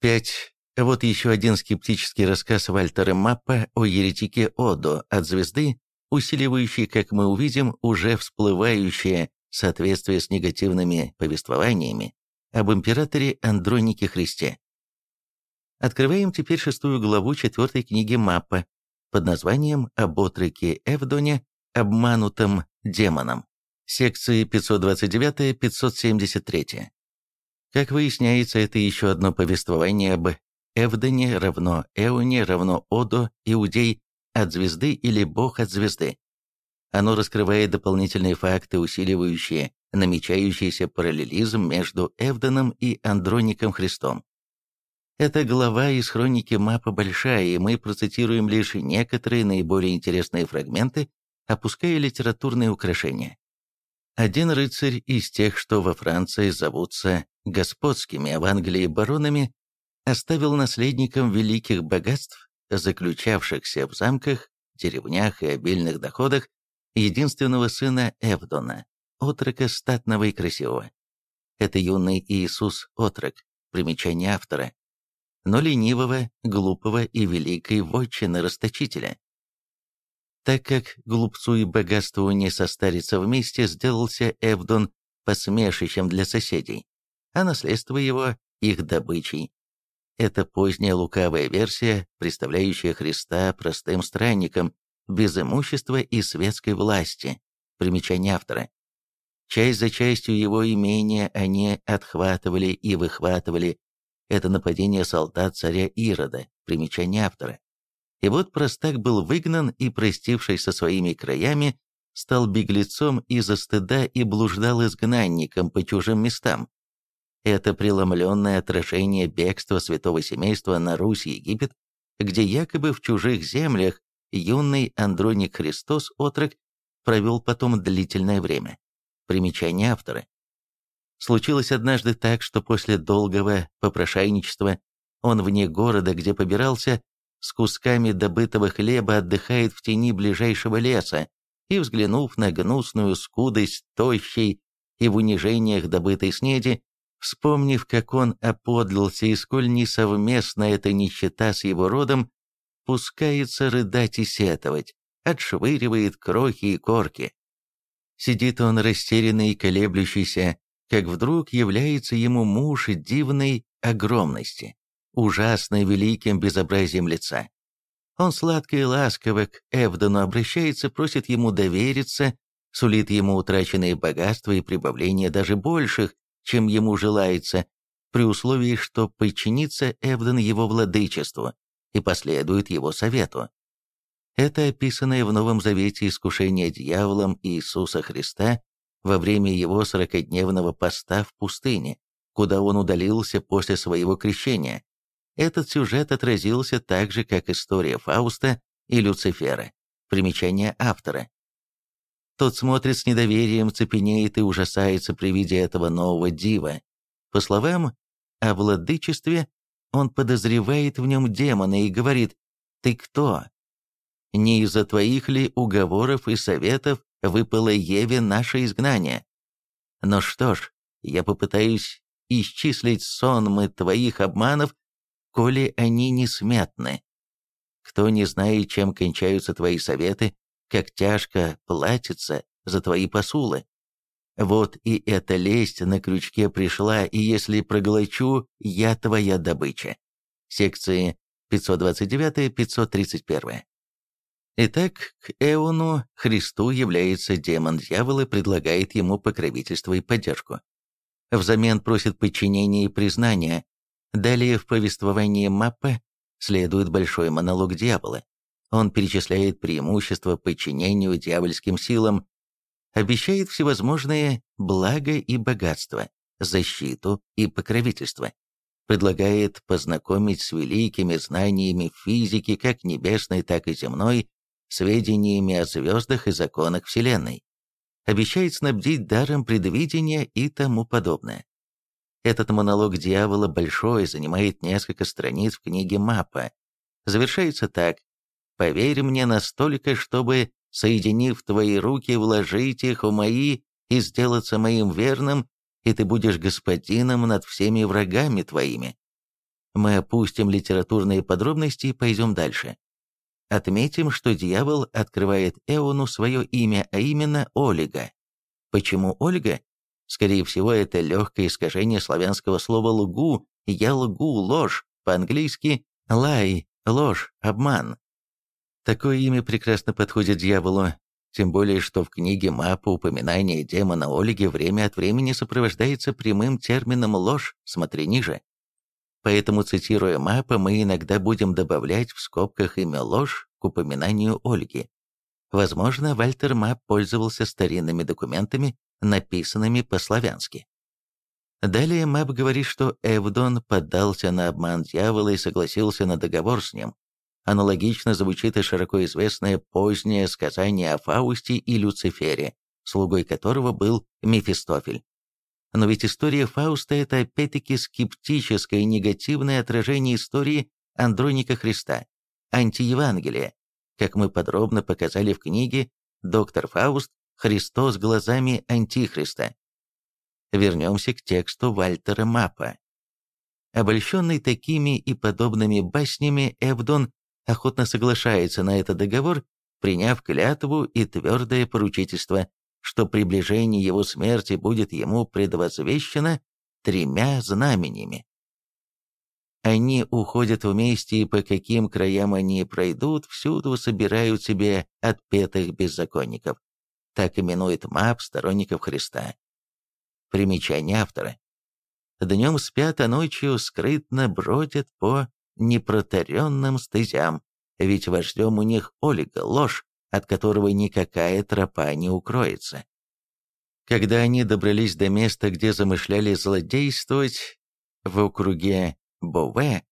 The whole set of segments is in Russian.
5. Вот еще один скептический рассказ Вальтера Маппа о еретике Одо от звезды, усиливающий, как мы увидим, уже всплывающее соответствие с негативными повествованиями об императоре Андронике Христе. Открываем теперь шестую главу четвертой книги Маппа под названием «Об отроке Эвдоне, обманутом демоном», секции 529-573. Как выясняется, это еще одно повествование об Эвдоне равно Эоне равно Одо, иудей от звезды или бог от звезды. Оно раскрывает дополнительные факты, усиливающие намечающийся параллелизм между Эвдоном и Андроником Христом. Эта глава из хроники Мапа большая, и мы процитируем лишь некоторые наиболее интересные фрагменты, опуская литературные украшения. Один рыцарь из тех, что во Франции зовутся господскими, а в Англии баронами, оставил наследникам великих богатств, заключавшихся в замках, деревнях и обильных доходах, единственного сына Эвдона, отрока статного и красивого. Это юный Иисус отрок, примечание автора, но ленивого, глупого и великой вотчины расточителя. Так как глупцу и богатству не состариться вместе, сделался Эвдон посмешищем для соседей, а наследство его – их добычей. Это поздняя лукавая версия, представляющая Христа простым странником, без имущества и светской власти. Примечание автора. Часть за частью его имения они отхватывали и выхватывали, это нападение солдат царя Ирода, примечание автора. И вот простак был выгнан и, простившись со своими краями, стал беглецом из-за стыда и блуждал изгнанником по чужим местам. Это преломленное отражение бегства святого семейства на Русь и Египет, где якобы в чужих землях юный Андроник Христос, отрок, провел потом длительное время. Примечание автора. Случилось однажды так, что после долгого попрошайничества он вне города, где побирался, с кусками добытого хлеба отдыхает в тени ближайшего леса и, взглянув на гнусную скудость тощей и в унижениях добытой снеди, вспомнив, как он оподлился и сколь несовместна эта нищета с его родом, пускается рыдать и сетовать, отшвыривает крохи и корки. Сидит он растерянный и колеблющийся, как вдруг является ему муж дивной огромности, ужасно великим безобразием лица. Он сладко и ласково к Эвдону обращается, просит ему довериться, сулит ему утраченные богатства и прибавление даже больших, чем ему желается, при условии, что подчинится Эвдон его владычеству и последует его совету. Это описанное в Новом Завете искушение дьяволом Иисуса Христа во время его сорокодневного поста в пустыне, куда он удалился после своего крещения. Этот сюжет отразился так же, как история Фауста и Люцифера. Примечание автора. Тот смотрит с недоверием, цепенеет и ужасается при виде этого нового дива. По словам о владычестве, он подозревает в нем демона и говорит «Ты кто?» Не из-за твоих ли уговоров и советов выпало Еве наше изгнание. Но что ж, я попытаюсь исчислить сонмы твоих обманов, коли они не смятны. Кто не знает, чем кончаются твои советы, как тяжко платится за твои посулы. Вот и эта лесть на крючке пришла, и если проглочу, я твоя добыча. Секции 529-531. Итак, к Эону Христу является демон дьявола и предлагает ему покровительство и поддержку. Взамен просит подчинения и признания. Далее в повествовании Маппа следует большой монолог дьявола. Он перечисляет преимущества подчинению дьявольским силам, обещает всевозможные блага и богатства, защиту и покровительство, предлагает познакомить с великими знаниями физики как небесной, так и земной, сведениями о звездах и законах Вселенной, обещает снабдить даром предвидения и тому подобное. Этот монолог дьявола большой, занимает несколько страниц в книге Мапа. Завершается так. «Поверь мне настолько, чтобы, соединив твои руки, вложить их в мои и сделаться моим верным, и ты будешь господином над всеми врагами твоими». Мы опустим литературные подробности и пойдем дальше. Отметим, что дьявол открывает Эону свое имя, а именно Олига. Почему Ольга? Скорее всего, это легкое искажение славянского слова «лгу», «я лгу», «ложь», по-английски «lie», «ложь», «обман». Такое имя прекрасно подходит дьяволу, тем более, что в книге Мапа упоминание демона Ольги время от времени сопровождается прямым термином «ложь», смотри ниже. Поэтому, цитируя Мапа, мы иногда будем добавлять в скобках имя ложь к упоминанию Ольги. Возможно, Вальтер Мап пользовался старинными документами, написанными по-славянски. Далее Мап говорит, что Эвдон поддался на обман дьявола и согласился на договор с ним. Аналогично звучит и широко известное позднее сказание о Фаусте и Люцифере, слугой которого был Мефистофель. Но ведь история Фауста – это опять-таки скептическое и негативное отражение истории Андроника Христа, антиевангелия, как мы подробно показали в книге «Доктор Фауст. Христос глазами Антихриста». Вернемся к тексту Вальтера Мапа. Обольщенный такими и подобными баснями, Эвдон охотно соглашается на этот договор, приняв клятву и твердое поручительство, что приближение его смерти будет ему предвозвещено тремя знаменями. Они уходят вместе, и по каким краям они пройдут, всюду собирают себе отпетых беззаконников. Так именует МАП сторонников Христа. Примечание автора. Днем спят, а ночью скрытно бродят по непротаренным стезям, ведь вождем у них Ольга, ложь, от которого никакая тропа не укроется. Когда они добрались до места, где замышляли злодействовать, в округе Бове,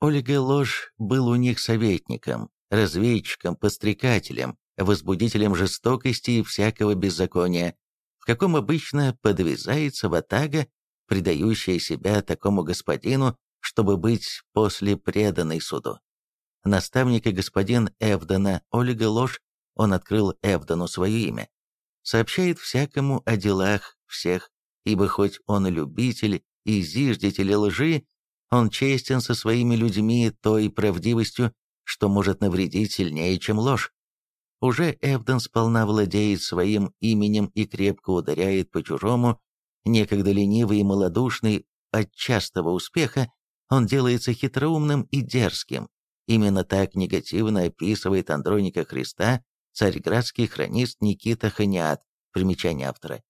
Ольга Ложь был у них советником, разведчиком, подстрекателем, возбудителем жестокости и всякого беззакония, в каком обычно подвязается ватага, предающая себя такому господину, чтобы быть после преданной суду. Наставник и господин Эвдена Ольга Ложь, он открыл Эвдену свое имя, сообщает всякому о делах всех, ибо хоть он любитель и зиждитель лжи, он честен со своими людьми той правдивостью, что может навредить сильнее, чем ложь. Уже Эвден сполна владеет своим именем и крепко ударяет по чужому, некогда ленивый и малодушный от частого успеха, он делается хитроумным и дерзким. Именно так негативно описывает Андроника Христа царьградский хронист Никита Ханиат, примечание автора.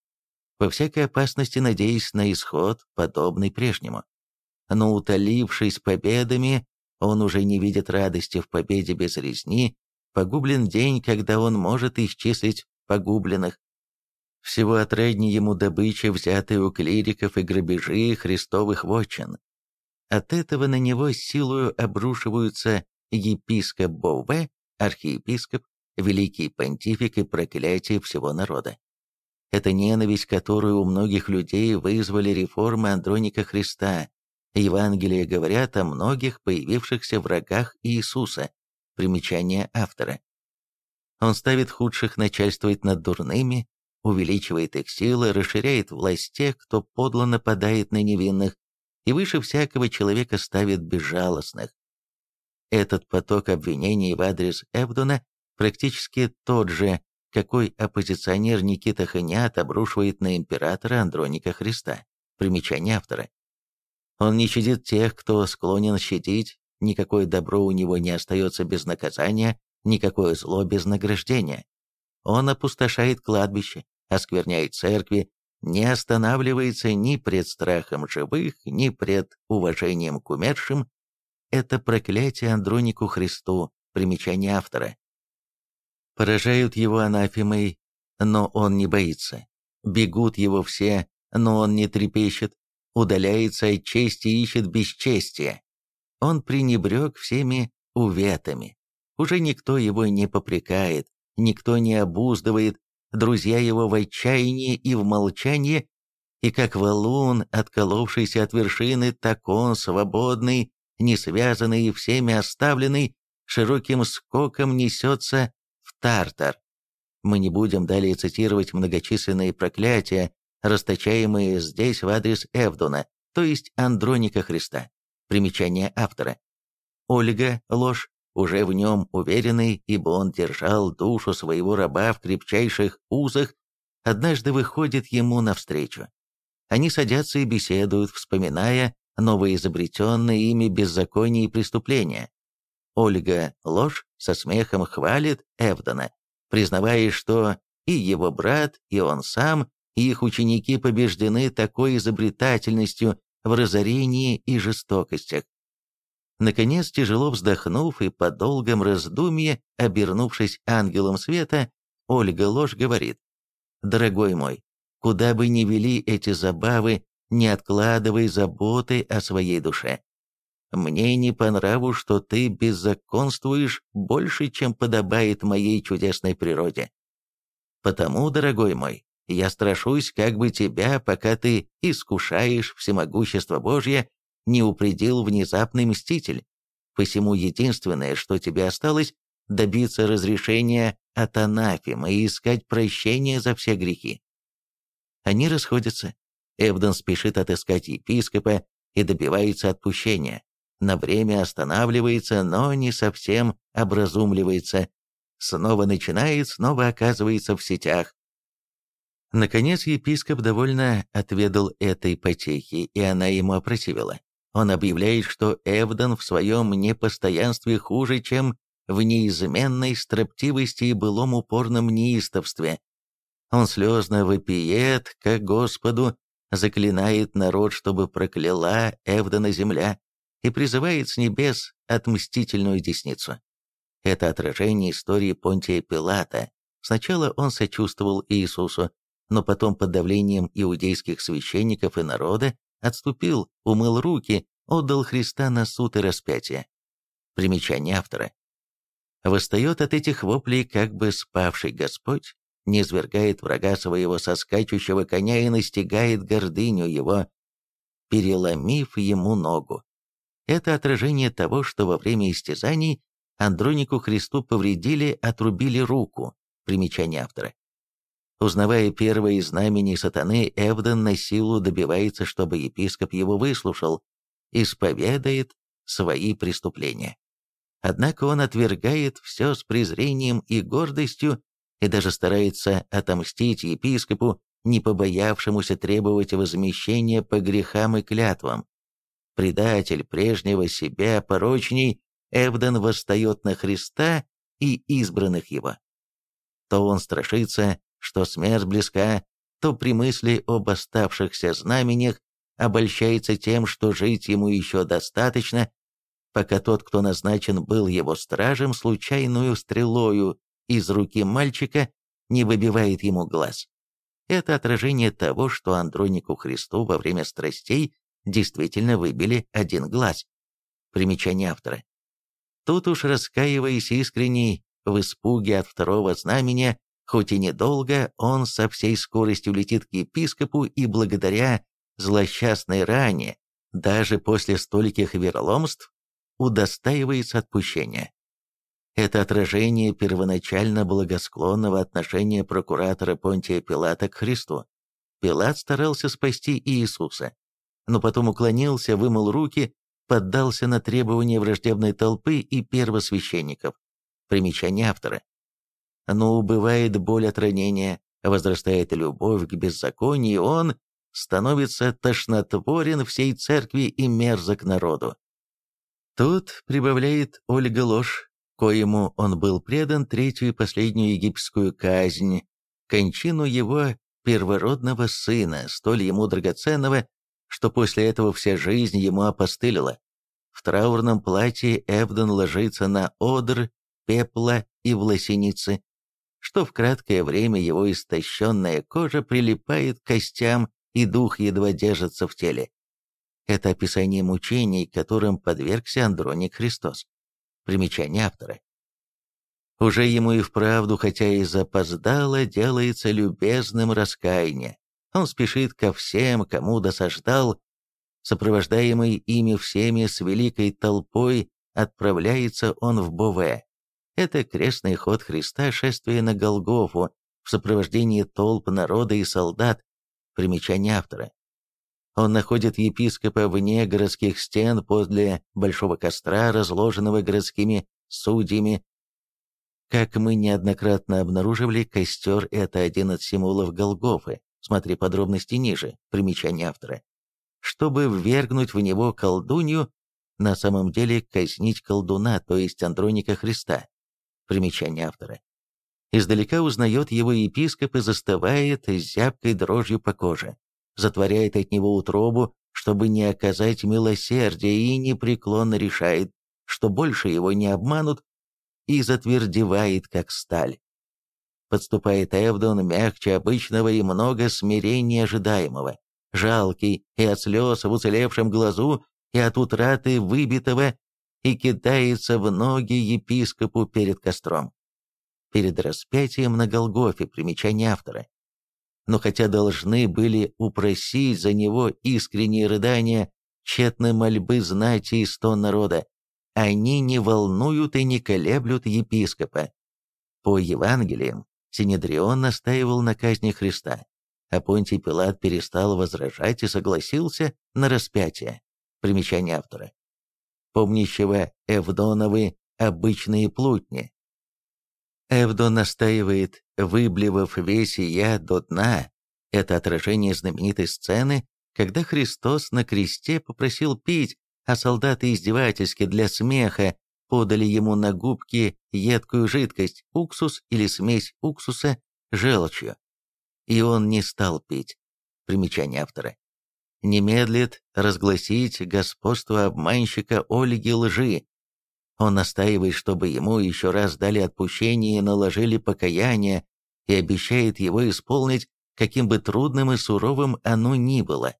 По всякой опасности надеясь на исход, подобный прежнему но утолившись победами, он уже не видит радости в победе без резни, погублен день, когда он может исчислить погубленных. Всего отраднее ему добыча, взятая у клириков и грабежи христовых вотчин. От этого на него силою обрушиваются епископ Бове, архиепископ, великий понтифик и проклятие всего народа. Это ненависть, которую у многих людей вызвали реформы Андроника Христа, Евангелия говорят о многих появившихся врагах Иисуса. Примечание автора. Он ставит худших начальствовать над дурными, увеличивает их силы, расширяет власть тех, кто подло нападает на невинных, и выше всякого человека ставит безжалостных. Этот поток обвинений в адрес Эвдона практически тот же, какой оппозиционер Никита Ханиат обрушивает на императора Андроника Христа. Примечание автора. Он не щадит тех, кто склонен щадить, никакое добро у него не остается без наказания, никакое зло без награждения. Он опустошает кладбище, оскверняет церкви, не останавливается ни пред страхом живых, ни пред уважением к умершим. Это проклятие Андронику Христу, примечание автора. Поражают его анафемой, но он не боится. Бегут его все, но он не трепещет удаляется от чести и ищет бесчестия. Он пренебрег всеми уветами. Уже никто его не попрекает, никто не обуздывает, друзья его в отчаянии и в молчании, и как валун, отколовшийся от вершины, так он, свободный, не связанный и всеми оставленный, широким скоком несется в Тартар. Мы не будем далее цитировать многочисленные проклятия, расточаемые здесь в адрес Эвдона, то есть Андроника Христа. Примечание автора. Ольга, ложь, уже в нем уверенный, ибо он держал душу своего раба в крепчайших узах, однажды выходит ему навстречу. Они садятся и беседуют, вспоминая новоизобретенные ими беззакония и преступления. Ольга ложь со смехом хвалит Эвдона, признавая, что и его брат, и он сам, и их ученики побеждены такой изобретательностью в разорении и жестокостях. Наконец, тяжело вздохнув и по долгом раздумье, обернувшись ангелом света, Ольга Ложь говорит, «Дорогой мой, куда бы ни вели эти забавы, не откладывай заботы о своей душе. Мне не по нраву, что ты беззаконствуешь больше, чем подобает моей чудесной природе. Потому, дорогой мой, я страшусь как бы тебя, пока ты искушаешь всемогущество Божье, не упредил внезапный мститель. Посему единственное, что тебе осталось, добиться разрешения от анафемы и искать прощения за все грехи. Они расходятся. Эвден спешит отыскать епископа и добивается отпущения. На время останавливается, но не совсем образумливается. Снова начинает, снова оказывается в сетях. Наконец епископ довольно отведал этой потехи, и она ему опротивила. Он объявляет, что Эвдон в своем непостоянстве хуже, чем в неизменной строптивости и былом упорном неистовстве. Он слезно вопиет, как Господу, заклинает народ, чтобы прокляла Эвдона земля, и призывает с небес отмстительную десницу. Это отражение истории Понтия Пилата. Сначала он сочувствовал Иисусу, но потом под давлением иудейских священников и народа отступил, умыл руки, отдал Христа на суд и распятие. Примечание автора. Восстает от этих воплей как бы спавший Господь, не свергает врага своего соскачущего коня и настигает гордыню его, переломив ему ногу. Это отражение того, что во время истязаний Андронику Христу повредили, отрубили руку. Примечание автора. Узнавая первое из знамений сатаны, Эвден на силу добивается, чтобы епископ его выслушал, исповедает свои преступления. Однако он отвергает все с презрением и гордостью и даже старается отомстить епископу, не побоявшемуся требовать возмещения по грехам и клятвам. Предатель прежнего себя порочней, Эвден восстает на Христа и избранных его. То он страшится, что смерть близка, то при мысли об оставшихся знамениях обольщается тем, что жить ему еще достаточно, пока тот, кто назначен был его стражем, случайную стрелою из руки мальчика не выбивает ему глаз. Это отражение того, что Андронику Христу во время страстей действительно выбили один глаз. Примечание автора. Тут уж раскаиваясь искренней в испуге от второго знамения, хоть и недолго, он со всей скоростью летит к епископу и благодаря злосчастной ране, даже после стольких вероломств, удостаивается отпущения. Это отражение первоначально благосклонного отношения прокуратора Понтия Пилата к Христу. Пилат старался спасти Иисуса, но потом уклонился, вымыл руки, поддался на требования враждебной толпы и первосвященников. Примечание автора. Но убывает боль от ранения, возрастает любовь к беззаконию, он становится тошнотворен всей церкви и мерзок народу. Тут прибавляет Ольга ложь, коему он был предан третью и последнюю египетскую казнь, кончину его первородного сына, столь ему драгоценного, что после этого вся жизнь ему опостылила. В траурном платье Эвден ложится на одр, пепла и власеницы, что в краткое время его истощенная кожа прилипает к костям и дух едва держится в теле. Это описание мучений, которым подвергся Андроник Христос. Примечание автора. Уже ему и вправду, хотя и запоздало, делается любезным раскаяние. Он спешит ко всем, кому досаждал, сопровождаемый ими всеми с великой толпой, отправляется он в Бове. Это крестный ход Христа, шествие на Голгофу, в сопровождении толп народа и солдат, примечание автора. Он находит епископа вне городских стен подле большого костра, разложенного городскими судьями. Как мы неоднократно обнаруживали, костер – это один из символов Голгофы. Смотри подробности ниже, примечание автора. Чтобы ввергнуть в него колдунью, на самом деле казнить колдуна, то есть Андроника Христа. Примечание автора. Издалека узнает его епископ и застывает зябкой дрожью по коже затворяет от него утробу, чтобы не оказать милосердия, и непреклонно решает, что больше его не обманут, и затвердевает, как сталь. Подступает Эвдон мягче обычного и много смирения ожидаемого, жалкий и от слез в уцелевшем глазу, и от утраты выбитого, и кидается в ноги епископу перед костром. Перед распятием на Голгофе, примечание автора, но хотя должны были упросить за него искренние рыдания, тщетные мольбы знати и стон народа, они не волнуют и не колеблют епископа. По Евангелиям Синедрион настаивал на казни Христа, а Понтий Пилат перестал возражать и согласился на распятие. Примечание автора. Помнящего Эвдоновы обычные плутни, Эвдон настаивает, выблевав весь я до дна. Это отражение знаменитой сцены, когда Христос на кресте попросил пить, а солдаты издевательски для смеха подали ему на губки едкую жидкость, уксус или смесь уксуса желчью. И он не стал пить. Примечание автора. Не медлит разгласить господство обманщика Ольги лжи, он настаивает, чтобы ему еще раз дали отпущение и наложили покаяние, и обещает его исполнить, каким бы трудным и суровым оно ни было.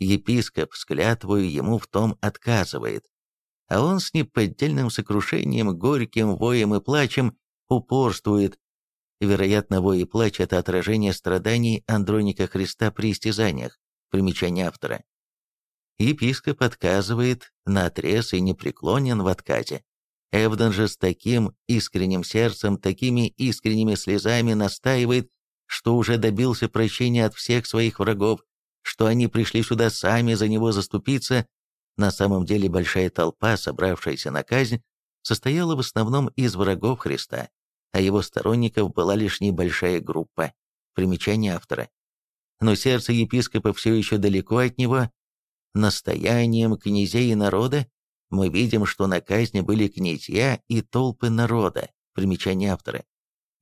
Епископ с клятвою ему в том отказывает, а он с неподдельным сокрушением, горьким воем и плачем упорствует. Вероятно, вой и плач – это отражение страданий Андроника Христа при истязаниях, примечание автора. Епископ отказывает на отрез и непреклонен в отказе. Эвден же с таким искренним сердцем, такими искренними слезами настаивает, что уже добился прощения от всех своих врагов, что они пришли сюда сами за него заступиться. На самом деле большая толпа, собравшаяся на казнь, состояла в основном из врагов Христа, а его сторонников была лишь небольшая группа. Примечание автора. Но сердце епископа все еще далеко от него, настоянием князей и народа, мы видим, что на казни были князья и толпы народа. Примечание автора.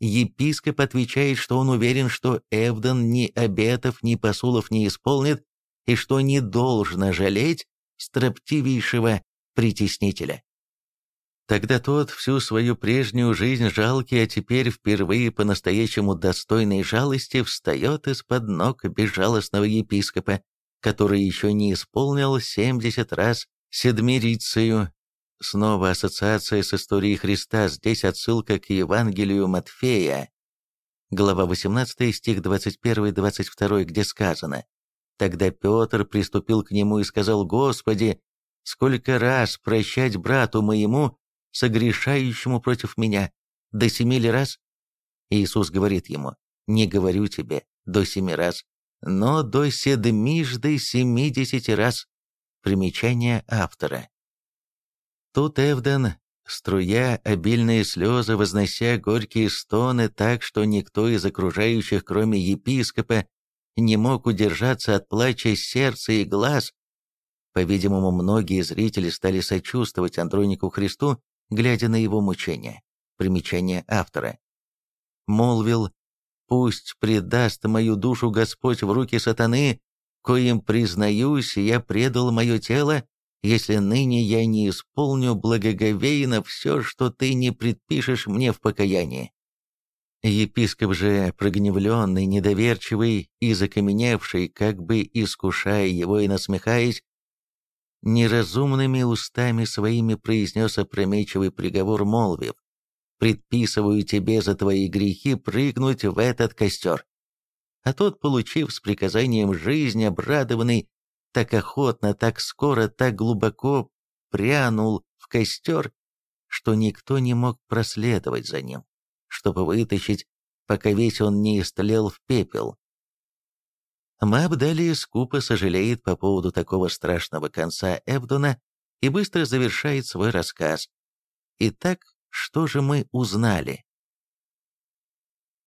Епископ отвечает, что он уверен, что Эвдон ни обетов, ни посулов не исполнит, и что не должно жалеть строптивейшего притеснителя. Тогда тот всю свою прежнюю жизнь жалкий, а теперь впервые по-настоящему достойной жалости встает из-под ног безжалостного епископа который еще не исполнил 70 раз седмирицию. Снова ассоциация с историей Христа, здесь отсылка к Евангелию Матфея, глава 18, стих 21-22, где сказано «Тогда Петр приступил к нему и сказал, «Господи, сколько раз прощать брату моему, согрешающему против меня? До семи ли раз?» Иисус говорит ему, «Не говорю тебе, до семи раз, но до седмижды семидесяти раз. Примечание автора. Тут Эвден, струя обильные слезы, вознося горькие стоны так, что никто из окружающих, кроме епископа, не мог удержаться от плача сердца и глаз. По-видимому, многие зрители стали сочувствовать Андронику Христу, глядя на его мучения. Примечание автора. Молвил Пусть предаст мою душу Господь в руки сатаны, коим, признаюсь, я предал мое тело, если ныне я не исполню благоговейно все, что ты не предпишешь мне в покаянии. Епископ же, прогневленный, недоверчивый и закаменевший, как бы искушая его и насмехаясь, неразумными устами своими произнес опрометчивый приговор, молвив, предписываю тебе за твои грехи прыгнуть в этот костер». А тот, получив с приказанием жизнь, обрадованный, так охотно, так скоро, так глубоко прянул в костер, что никто не мог проследовать за ним, чтобы вытащить, пока весь он не истлел в пепел. Маб далее скупо сожалеет по поводу такого страшного конца Эвдона и быстро завершает свой рассказ. Итак, что же мы узнали?